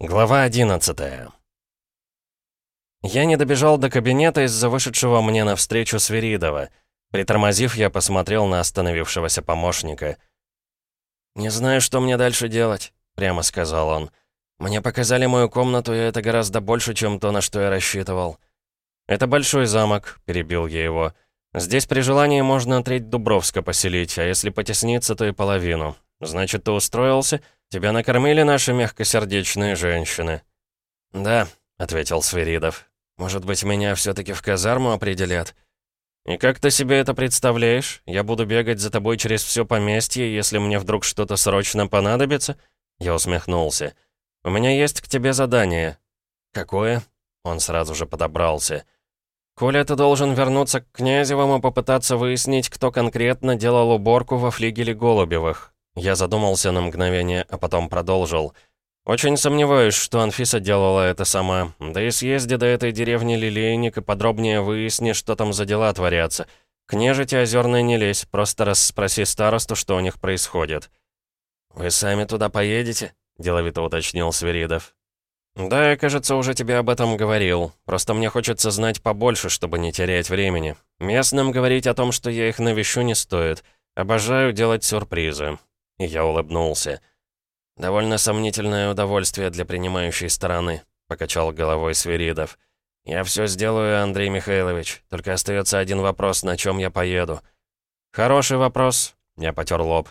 Глава 11 Я не добежал до кабинета из-за вышедшего мне навстречу Свиридова. Притормозив, я посмотрел на остановившегося помощника. «Не знаю, что мне дальше делать», — прямо сказал он. «Мне показали мою комнату, и это гораздо больше, чем то, на что я рассчитывал». «Это большой замок», — перебил я его. «Здесь при желании можно треть Дубровска поселить, а если потесниться, то и половину. Значит, ты устроился?» Тебя накормили наши мягкосердечные женщины?» «Да», — ответил Свиридов. «Может быть, меня все-таки в казарму определят?» «И как ты себе это представляешь? Я буду бегать за тобой через все поместье, если мне вдруг что-то срочно понадобится?» Я усмехнулся. «У меня есть к тебе задание». «Какое?» Он сразу же подобрался. «Коля, ты должен вернуться к Князевым и попытаться выяснить, кто конкретно делал уборку во флигеле Голубевых. Я задумался на мгновение, а потом продолжил. «Очень сомневаюсь, что Анфиса делала это сама. Да и съезди до этой деревни Лилейник и подробнее выясни, что там за дела творятся. К нежити озерной не лезь, просто расспроси старосту, что у них происходит». «Вы сами туда поедете?» — деловито уточнил Свиридов. «Да, я, кажется, уже тебе об этом говорил. Просто мне хочется знать побольше, чтобы не терять времени. Местным говорить о том, что я их навещу, не стоит. Обожаю делать сюрпризы. Я улыбнулся. «Довольно сомнительное удовольствие для принимающей стороны», — покачал головой Свиридов. «Я все сделаю, Андрей Михайлович. Только остается один вопрос, на чем я поеду». «Хороший вопрос», — я потер лоб.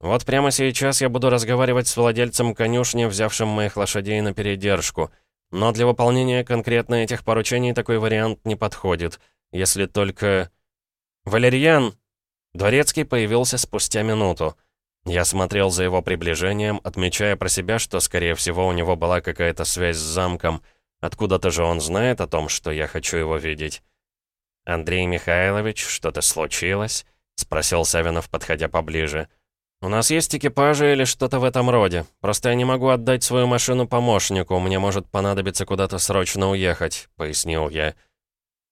«Вот прямо сейчас я буду разговаривать с владельцем конюшни, взявшим моих лошадей на передержку. Но для выполнения конкретно этих поручений такой вариант не подходит. Если только...» «Валерьян!» Дворецкий появился спустя минуту. Я смотрел за его приближением, отмечая про себя, что, скорее всего, у него была какая-то связь с замком. Откуда-то же он знает о том, что я хочу его видеть. «Андрей Михайлович, что-то случилось?» — спросил Савинов, подходя поближе. «У нас есть экипажи или что-то в этом роде. Просто я не могу отдать свою машину помощнику, мне может понадобиться куда-то срочно уехать», — пояснил я.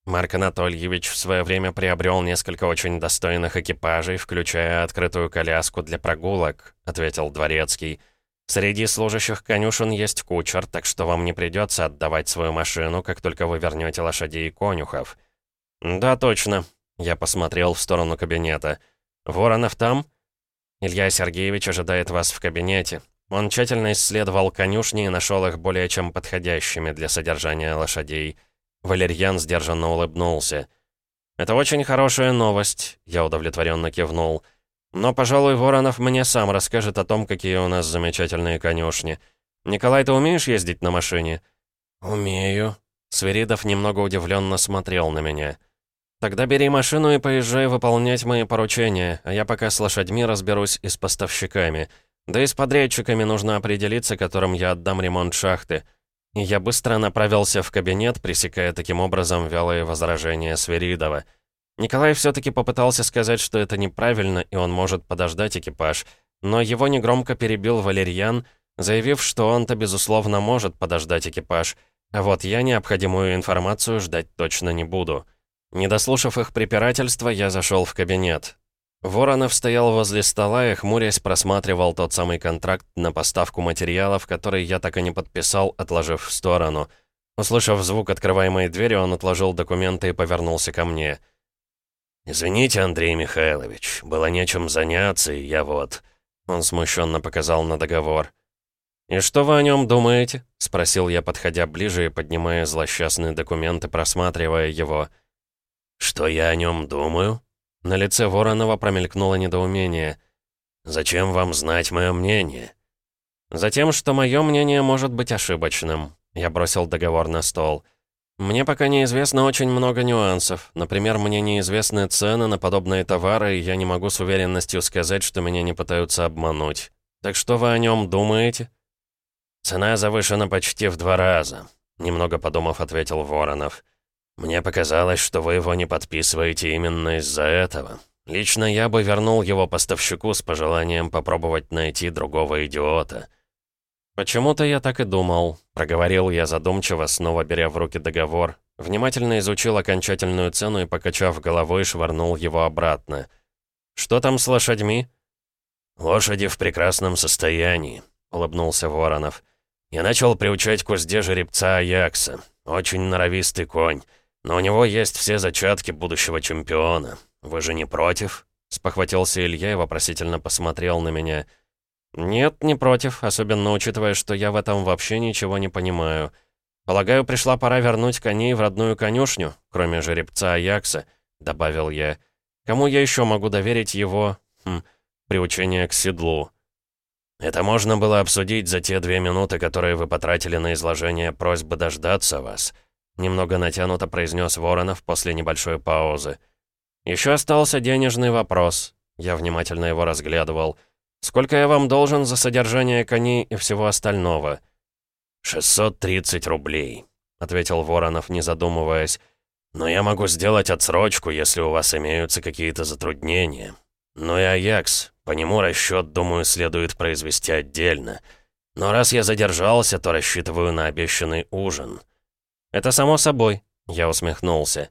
Марк Анатольевич в свое время приобрел несколько очень достойных экипажей, включая открытую коляску для прогулок», — ответил Дворецкий. «Среди служащих конюшен есть кучер, так что вам не придется отдавать свою машину, как только вы вернете лошадей и конюхов». «Да, точно», — я посмотрел в сторону кабинета. «Воронов там?» «Илья Сергеевич ожидает вас в кабинете. Он тщательно исследовал конюшни и нашел их более чем подходящими для содержания лошадей». Валерьян сдержанно улыбнулся. «Это очень хорошая новость», — я удовлетворенно кивнул. «Но, пожалуй, Воронов мне сам расскажет о том, какие у нас замечательные конюшни. Николай, ты умеешь ездить на машине?» «Умею». Свиридов немного удивленно смотрел на меня. «Тогда бери машину и поезжай выполнять мои поручения, а я пока с лошадьми разберусь и с поставщиками. Да и с подрядчиками нужно определиться, которым я отдам ремонт шахты. Я быстро направился в кабинет, пресекая таким образом вялые возражения Сверидова. Николай все-таки попытался сказать, что это неправильно, и он может подождать экипаж, но его негромко перебил Валерьян, заявив, что он-то, безусловно, может подождать экипаж, а вот я необходимую информацию ждать точно не буду. Не дослушав их препирательства, я зашел в кабинет. Воронов стоял возле стола и, хмурясь, просматривал тот самый контракт на поставку материалов, который я так и не подписал, отложив в сторону. Услышав звук открываемой двери, он отложил документы и повернулся ко мне. «Извините, Андрей Михайлович, было нечем заняться, и я вот...» Он смущенно показал на договор. «И что вы о нем думаете?» — спросил я, подходя ближе и поднимая злосчастные документы, просматривая его. «Что я о нем думаю?» На лице Воронова промелькнуло недоумение. «Зачем вам знать мое мнение?» «Затем, что мое мнение может быть ошибочным». Я бросил договор на стол. «Мне пока неизвестно очень много нюансов. Например, мне неизвестны цены на подобные товары, и я не могу с уверенностью сказать, что меня не пытаются обмануть. Так что вы о нем думаете?» «Цена завышена почти в два раза», — немного подумав, ответил Воронов. «Мне показалось, что вы его не подписываете именно из-за этого. Лично я бы вернул его поставщику с пожеланием попробовать найти другого идиота». «Почему-то я так и думал», — проговорил я задумчиво, снова беря в руки договор. Внимательно изучил окончательную цену и, покачав головой, швырнул его обратно. «Что там с лошадьми?» «Лошади в прекрасном состоянии», — улыбнулся Воронов. Я начал приучать к узде жеребца Аякса. Очень норовистый конь. Но у него есть все зачатки будущего чемпиона. Вы же не против?» Спохватился Илья и вопросительно посмотрел на меня. «Нет, не против, особенно учитывая, что я в этом вообще ничего не понимаю. Полагаю, пришла пора вернуть коней в родную конюшню, кроме жеребца Аякса», — добавил я. «Кому я еще могу доверить его... Хм, приучение к седлу?» Это можно было обсудить за те две минуты, которые вы потратили на изложение просьбы дождаться вас», немного натянуто произнес Воронов после небольшой паузы. «Еще остался денежный вопрос». Я внимательно его разглядывал. «Сколько я вам должен за содержание коней и всего остального?» «630 рублей», — ответил Воронов, не задумываясь. «Но я могу сделать отсрочку, если у вас имеются какие-то затруднения. Ну и Аякс, по нему расчет, думаю, следует произвести отдельно. Но раз я задержался, то рассчитываю на обещанный ужин». «Это само собой», — я усмехнулся.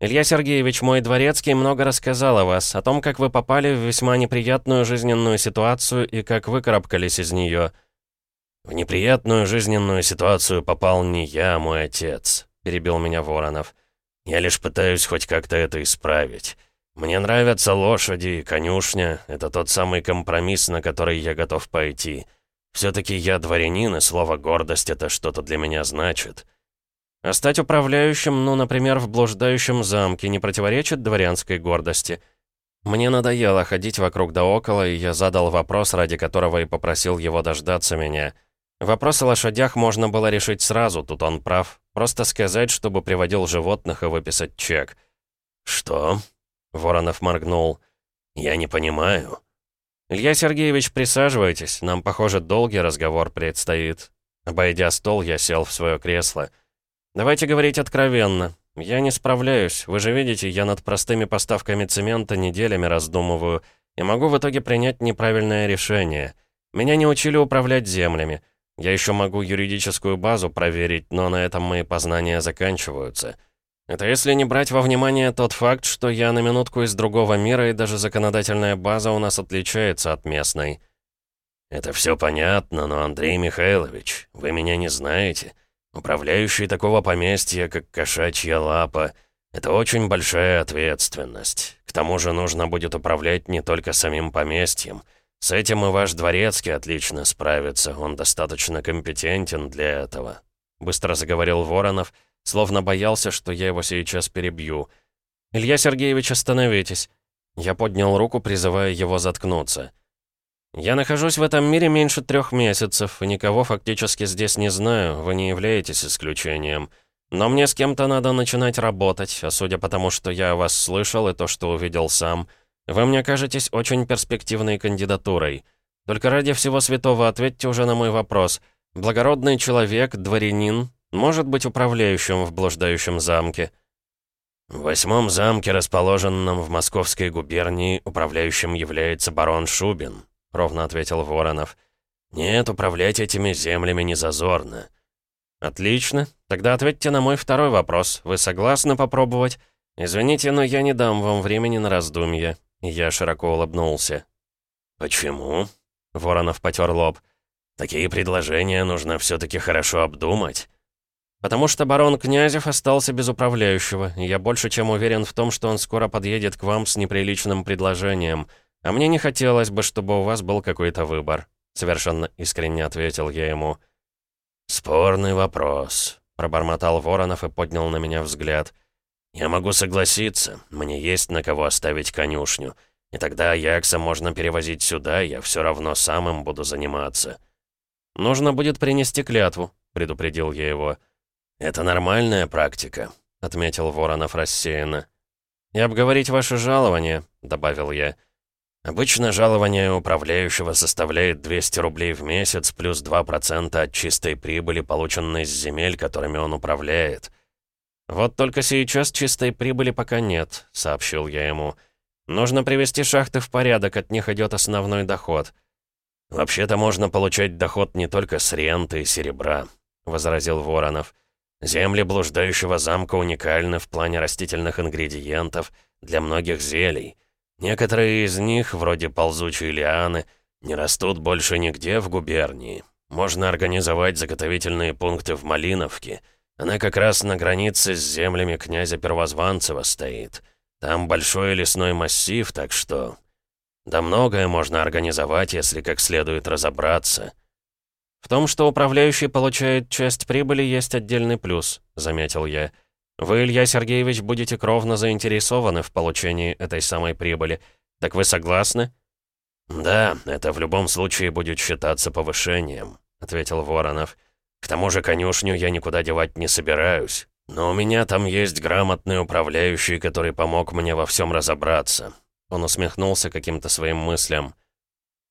«Илья Сергеевич, мой дворецкий много рассказал о вас, о том, как вы попали в весьма неприятную жизненную ситуацию и как выкарабкались из нее». «В неприятную жизненную ситуацию попал не я, а мой отец», — перебил меня Воронов. «Я лишь пытаюсь хоть как-то это исправить». «Мне нравятся лошади и конюшня. Это тот самый компромисс, на который я готов пойти. Все-таки я дворянин, и слово «гордость» — это что-то для меня значит». А стать управляющим, ну, например, в блуждающем замке, не противоречит дворянской гордости? Мне надоело ходить вокруг да около, и я задал вопрос, ради которого и попросил его дождаться меня. Вопрос о лошадях можно было решить сразу, тут он прав. Просто сказать, чтобы приводил животных и выписать чек. «Что?» Воронов моргнул. «Я не понимаю». «Илья Сергеевич, присаживайтесь. Нам, похоже, долгий разговор предстоит». Обойдя стол, я сел в свое кресло. «Давайте говорить откровенно. Я не справляюсь. Вы же видите, я над простыми поставками цемента неделями раздумываю и могу в итоге принять неправильное решение. Меня не учили управлять землями. Я еще могу юридическую базу проверить, но на этом мои познания заканчиваются». Это если не брать во внимание тот факт, что я на минутку из другого мира, и даже законодательная база у нас отличается от местной. Это все понятно, но, Андрей Михайлович, вы меня не знаете. Управляющий такого поместья, как кошачья лапа, это очень большая ответственность. К тому же нужно будет управлять не только самим поместьем. С этим и ваш дворецкий отлично справится, он достаточно компетентен для этого. Быстро заговорил Воронов, — словно боялся, что я его сейчас перебью. «Илья Сергеевич, остановитесь!» Я поднял руку, призывая его заткнуться. «Я нахожусь в этом мире меньше трех месяцев, и никого фактически здесь не знаю, вы не являетесь исключением. Но мне с кем-то надо начинать работать, а судя по тому, что я вас слышал и то, что увидел сам, вы мне кажетесь очень перспективной кандидатурой. Только ради всего святого ответьте уже на мой вопрос. Благородный человек, дворянин, может быть управляющим в блуждающем замке. В восьмом замке, расположенном в Московской губернии, управляющим является барон Шубин, ровно ответил Воронов. Нет, управлять этими землями не зазорно. Отлично. Тогда ответьте на мой второй вопрос. Вы согласны попробовать? Извините, но я не дам вам времени на раздумье. Я широко улыбнулся. Почему? Воронов потер лоб. Такие предложения нужно все-таки хорошо обдумать. «Потому что барон Князев остался без управляющего, и я больше чем уверен в том, что он скоро подъедет к вам с неприличным предложением. А мне не хотелось бы, чтобы у вас был какой-то выбор», — совершенно искренне ответил я ему. «Спорный вопрос», — пробормотал Воронов и поднял на меня взгляд. «Я могу согласиться, мне есть на кого оставить конюшню, и тогда Якса можно перевозить сюда, я все равно сам им буду заниматься». «Нужно будет принести клятву», — предупредил я его. «Я «Это нормальная практика», — отметил Воронов рассеянно. «И обговорить ваше жалование», — добавил я. «Обычно жалование управляющего составляет 200 рублей в месяц плюс 2% от чистой прибыли, полученной с земель, которыми он управляет». «Вот только сейчас чистой прибыли пока нет», — сообщил я ему. «Нужно привести шахты в порядок, от них идет основной доход». «Вообще-то можно получать доход не только с ренты и серебра», — возразил Воронов. Земли блуждающего замка уникальны в плане растительных ингредиентов для многих зелий. Некоторые из них, вроде ползучей лианы, не растут больше нигде в губернии. Можно организовать заготовительные пункты в Малиновке. Она как раз на границе с землями князя Первозванцева стоит. Там большой лесной массив, так что... Да многое можно организовать, если как следует разобраться. В том, что управляющий получает часть прибыли, есть отдельный плюс, заметил я. Вы, Илья Сергеевич, будете кровно заинтересованы в получении этой самой прибыли. Так вы согласны? «Да, это в любом случае будет считаться повышением», — ответил Воронов. «К тому же конюшню я никуда девать не собираюсь. Но у меня там есть грамотный управляющий, который помог мне во всем разобраться». Он усмехнулся каким-то своим мыслям.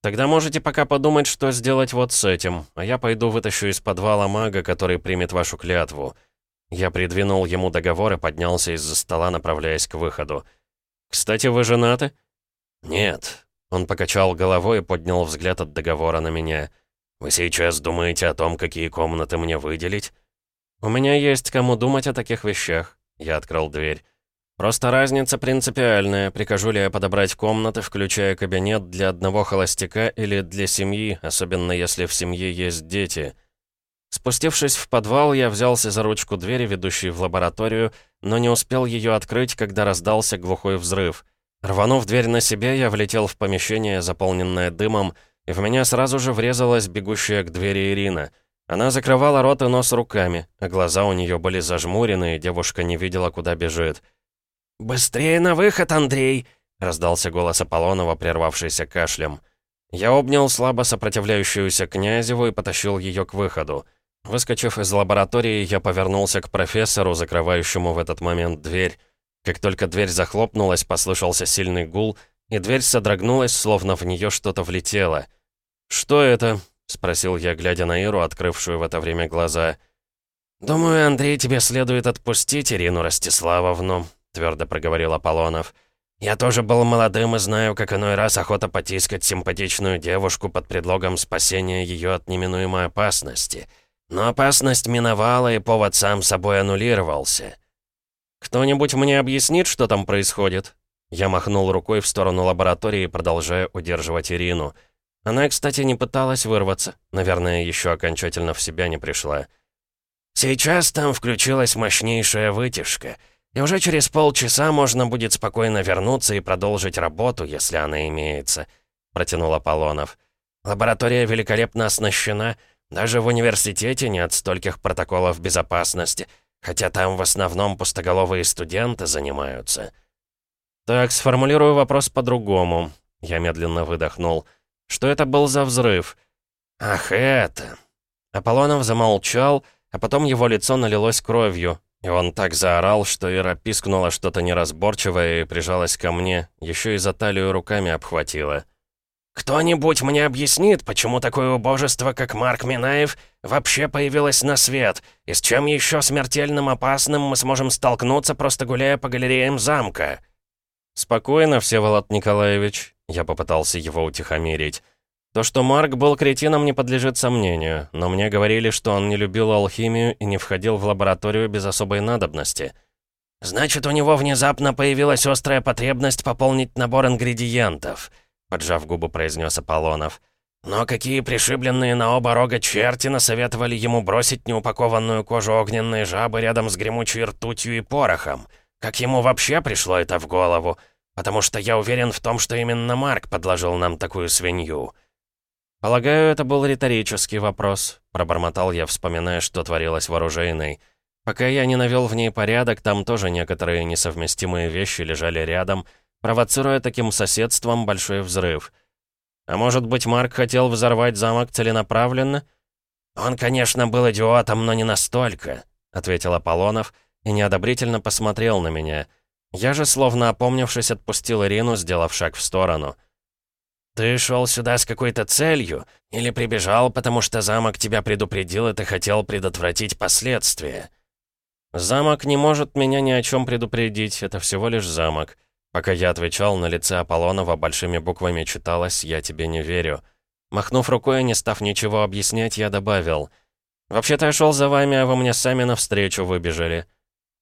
«Тогда можете пока подумать, что сделать вот с этим, а я пойду вытащу из подвала мага, который примет вашу клятву». Я придвинул ему договор и поднялся из-за стола, направляясь к выходу. «Кстати, вы женаты?» «Нет, он покачал головой и поднял взгляд от договора на меня. «Вы сейчас думаете о том, какие комнаты мне выделить?» «У меня есть кому думать о таких вещах». Я открыл дверь. «Просто разница принципиальная. Прикажу ли я подобрать комнаты, включая кабинет для одного холостяка или для семьи, особенно если в семье есть дети?» Спустившись в подвал, я взялся за ручку двери, ведущей в лабораторию, но не успел ее открыть, когда раздался глухой взрыв. Рванув дверь на себе, я влетел в помещение, заполненное дымом, и в меня сразу же врезалась бегущая к двери Ирина. Она закрывала рот и нос руками, а глаза у нее были зажмурены, и девушка не видела, куда бежит. «Быстрее на выход, Андрей!» — раздался голос Аполлонова, прервавшийся кашлем. Я обнял слабо сопротивляющуюся князеву и потащил ее к выходу. Выскочив из лаборатории, я повернулся к профессору, закрывающему в этот момент дверь. Как только дверь захлопнулась, послышался сильный гул, и дверь содрогнулась, словно в нее что-то влетело. «Что это?» — спросил я, глядя на Иру, открывшую в это время глаза. «Думаю, Андрей, тебе следует отпустить Ирину Ростиславовну», — твердо проговорил Аполлонов. «Я тоже был молодым и знаю, как иной раз охота потискать симпатичную девушку под предлогом спасения ее от неминуемой опасности. Но опасность миновала, и повод сам собой аннулировался». «Кто-нибудь мне объяснит, что там происходит?» Я махнул рукой в сторону лаборатории, продолжая удерживать Ирину. Она, кстати, не пыталась вырваться. Наверное, еще окончательно в себя не пришла. «Сейчас там включилась мощнейшая вытяжка, и уже через полчаса можно будет спокойно вернуться и продолжить работу, если она имеется», — протянул Аполлонов. «Лаборатория великолепно оснащена, даже в университете нет стольких протоколов безопасности». Хотя там в основном пустоголовые студенты занимаются. Так, сформулирую вопрос по-другому. Я медленно выдохнул. Что это был за взрыв? Ах, это... Аполлонов замолчал, а потом его лицо налилось кровью, и он так заорал, что Ира пискнула что-то неразборчивое и прижалась ко мне, еще и за талию руками обхватила. «Кто-нибудь мне объяснит, почему такое убожество, как Марк Минаев, вообще появилось на свет, и с чем еще смертельным опасным мы сможем столкнуться, просто гуляя по галереям замка?» «Спокойно, Всеволод Николаевич», — я попытался его утихомирить. «То, что Марк был кретином, не подлежит сомнению, но мне говорили, что он не любил алхимию и не входил в лабораторию без особой надобности». «Значит, у него внезапно появилась острая потребность пополнить набор ингредиентов» поджав губы, произнес Аполлонов. «Но какие пришибленные на оба рога черти насоветовали ему бросить неупакованную кожу огненной жабы рядом с гремучей ртутью и порохом? Как ему вообще пришло это в голову? Потому что я уверен в том, что именно Марк подложил нам такую свинью». «Полагаю, это был риторический вопрос», — пробормотал я, вспоминая, что творилось в оружейной. «Пока я не навел в ней порядок, там тоже некоторые несовместимые вещи лежали рядом, провоцируя таким соседством большой взрыв. А может быть, Марк хотел взорвать замок целенаправленно? «Он, конечно, был идиотом, но не настолько», — ответил Аполлонов и неодобрительно посмотрел на меня. Я же, словно опомнившись, отпустил Ирину, сделав шаг в сторону. «Ты шел сюда с какой-то целью? Или прибежал, потому что замок тебя предупредил, и ты хотел предотвратить последствия?» «Замок не может меня ни о чем предупредить, это всего лишь замок. Пока я отвечал, на лице Аполлонова большими буквами читалось «Я тебе не верю». Махнув рукой, не став ничего объяснять, я добавил. «Вообще-то я шел за вами, а вы мне сами навстречу выбежали».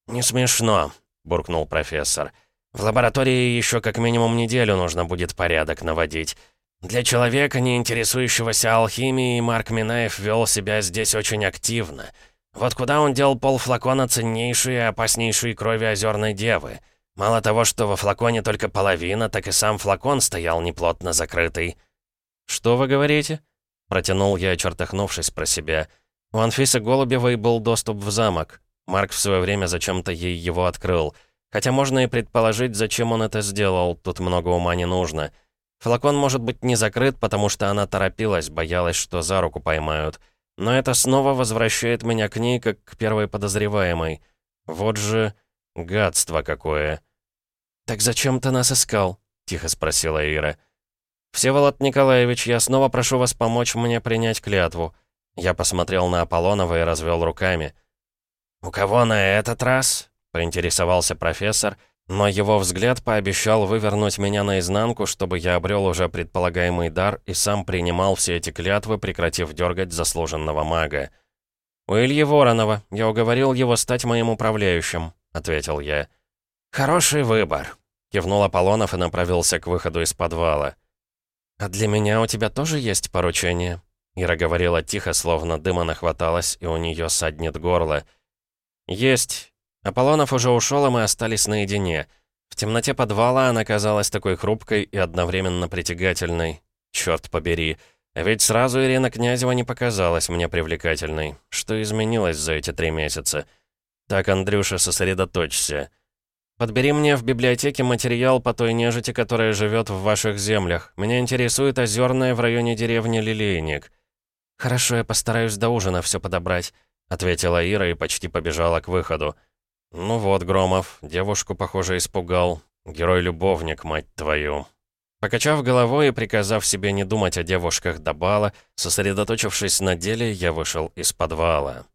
«Не смешно», — буркнул профессор. «В лаборатории еще как минимум неделю нужно будет порядок наводить. Для человека, не интересующегося алхимией, Марк Минаев вел себя здесь очень активно. Вот куда он дел полфлакона ценнейшей и опаснейшей крови озерной девы? Мало того, что во флаконе только половина, так и сам флакон стоял неплотно закрытый. «Что вы говорите?» Протянул я, чертахнувшись про себя. У Анфисы Голубевой был доступ в замок. Марк в свое время зачем-то ей его открыл. Хотя можно и предположить, зачем он это сделал, тут много ума не нужно. Флакон может быть не закрыт, потому что она торопилась, боялась, что за руку поймают. Но это снова возвращает меня к ней, как к первой подозреваемой. Вот же гадство какое. «Так зачем ты нас искал?» — тихо спросила Ира. «Всеволод Николаевич, я снова прошу вас помочь мне принять клятву». Я посмотрел на Аполлонова и развел руками. «У кого на этот раз?» — поинтересовался профессор, но его взгляд пообещал вывернуть меня наизнанку, чтобы я обрел уже предполагаемый дар и сам принимал все эти клятвы, прекратив дергать заслуженного мага. «У Ильи Воронова. Я уговорил его стать моим управляющим», — ответил я. «Хороший выбор», — кивнул Аполлонов и направился к выходу из подвала. «А для меня у тебя тоже есть поручение?» Ира говорила тихо, словно дыма нахваталась, и у нее саднет горло. «Есть. Аполлонов уже ушел, и мы остались наедине. В темноте подвала она казалась такой хрупкой и одновременно притягательной. Черт побери. Ведь сразу Ирина Князева не показалась мне привлекательной. Что изменилось за эти три месяца? Так, Андрюша, сосредоточься. Подбери мне в библиотеке материал по той нежити, которая живет в ваших землях. Меня интересует озерная в районе деревни Лилейник». «Хорошо, я постараюсь до ужина все подобрать», — ответила Ира и почти побежала к выходу. «Ну вот, Громов, девушку, похоже, испугал. Герой-любовник, мать твою». Покачав головой и приказав себе не думать о девушках до бала, сосредоточившись на деле, я вышел из подвала.